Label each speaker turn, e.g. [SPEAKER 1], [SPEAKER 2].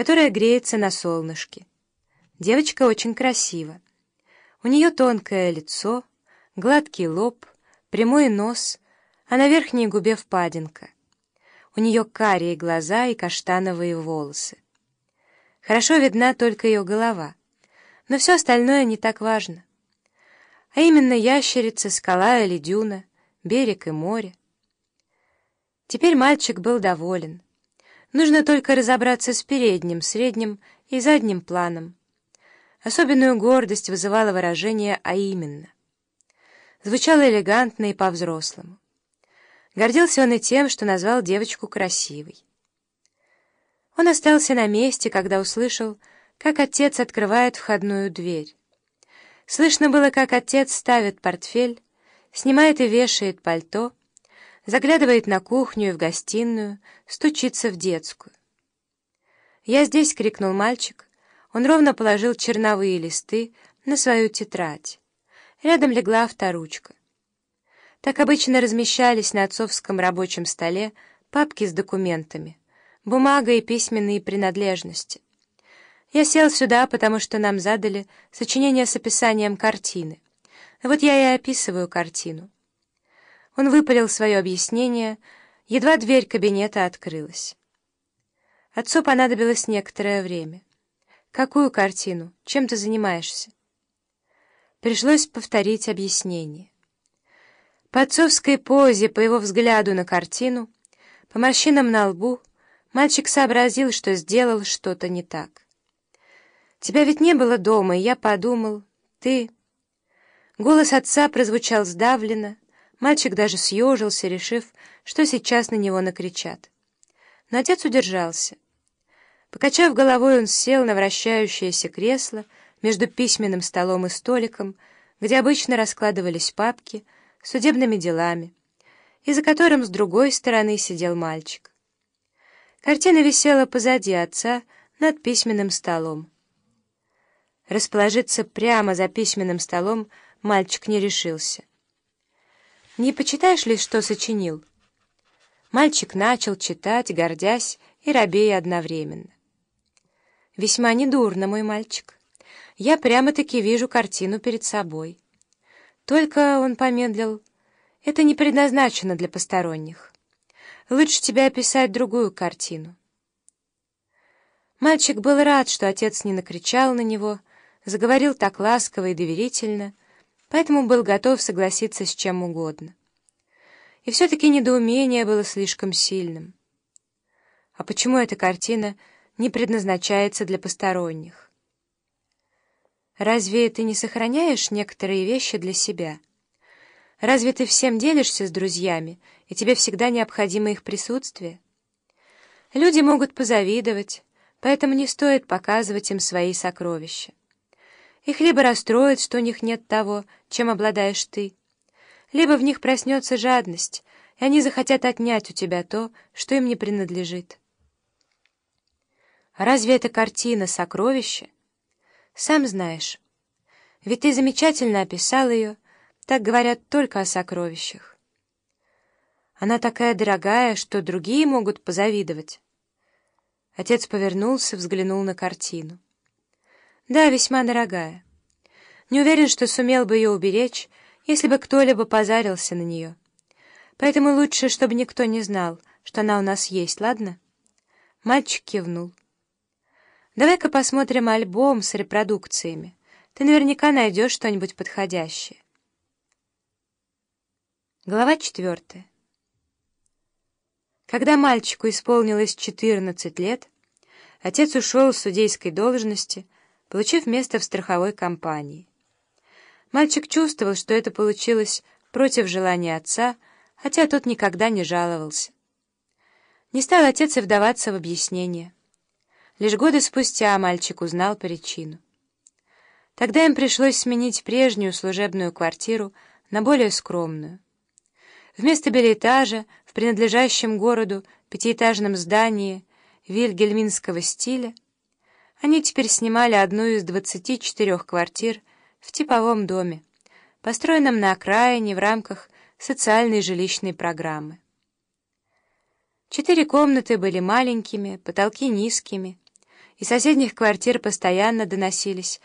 [SPEAKER 1] которая греется на солнышке. Девочка очень красива. У нее тонкое лицо, гладкий лоб, прямой нос, а на верхней губе впадинка. У нее карие глаза и каштановые волосы. Хорошо видна только ее голова, но все остальное не так важно. А именно ящерица, скала или дюна, берег и море. Теперь мальчик был доволен. Нужно только разобраться с передним, средним и задним планом. Особенную гордость вызывало выражение «а именно». Звучало элегантно и по-взрослому. Гордился он и тем, что назвал девочку красивой. Он остался на месте, когда услышал, как отец открывает входную дверь. Слышно было, как отец ставит портфель, снимает и вешает пальто, заглядывает на кухню и в гостиную, стучится в детскую. «Я здесь!» — крикнул мальчик. Он ровно положил черновые листы на свою тетрадь. Рядом легла авторучка. Так обычно размещались на отцовском рабочем столе папки с документами, бумага и письменные принадлежности. Я сел сюда, потому что нам задали сочинение с описанием картины. Вот я и описываю картину. Он выпалил свое объяснение, едва дверь кабинета открылась. Отцу понадобилось некоторое время. «Какую картину? Чем ты занимаешься?» Пришлось повторить объяснение. По отцовской позе, по его взгляду на картину, по морщинам на лбу, мальчик сообразил, что сделал что-то не так. «Тебя ведь не было дома, и я подумал, ты...» Голос отца прозвучал сдавленно, мальчик даже съежился, решив, что сейчас на него накричат. Но отец удержался. Покачав головой, он сел на вращающееся кресло между письменным столом и столиком, где обычно раскладывались папки с судебными делами, и за которым с другой стороны сидел мальчик. Картина висела позади отца над письменным столом. Расположиться прямо за письменным столом мальчик не решился. «Не почитаешь ли, что сочинил?» Мальчик начал читать, гордясь и робея одновременно. Весьма недурно, мой мальчик. Я прямо-таки вижу картину перед собой. Только, он помедлил, это не предназначено для посторонних. Лучше тебе описать другую картину. Мальчик был рад, что отец не накричал на него, заговорил так ласково и доверительно, поэтому был готов согласиться с чем угодно. И все-таки недоумение было слишком сильным. А почему эта картина не предназначается для посторонних. Разве ты не сохраняешь некоторые вещи для себя? Разве ты всем делишься с друзьями, и тебе всегда необходимо их присутствие? Люди могут позавидовать, поэтому не стоит показывать им свои сокровища. Их либо расстроит, что у них нет того, чем обладаешь ты, либо в них проснется жадность, и они захотят отнять у тебя то, что им не принадлежит. Разве эта картина сокровище? Сам знаешь. Ведь ты замечательно описал ее, так говорят только о сокровищах. Она такая дорогая, что другие могут позавидовать. Отец повернулся, взглянул на картину. Да, весьма дорогая. Не уверен, что сумел бы ее уберечь, если бы кто-либо позарился на нее. Поэтому лучше, чтобы никто не знал, что она у нас есть, ладно? Мальчик кивнул. Давай-ка посмотрим альбом с репродукциями. Ты наверняка найдешь что-нибудь подходящее. Глава четвертая. Когда мальчику исполнилось 14 лет, отец ушел с судейской должности, получив место в страховой компании. Мальчик чувствовал, что это получилось против желания отца, хотя тот никогда не жаловался. Не стал отец и вдаваться в объяснение. Лишь годы спустя мальчик узнал причину. Тогда им пришлось сменить прежнюю служебную квартиру на более скромную. Вместо билетажа в принадлежащем городу пятиэтажном здании вильгельминского стиля они теперь снимали одну из 24 квартир в типовом доме, построенном на окраине в рамках социальной жилищной программы. Четыре комнаты были маленькими, потолки низкими, Из соседних квартир постоянно доносились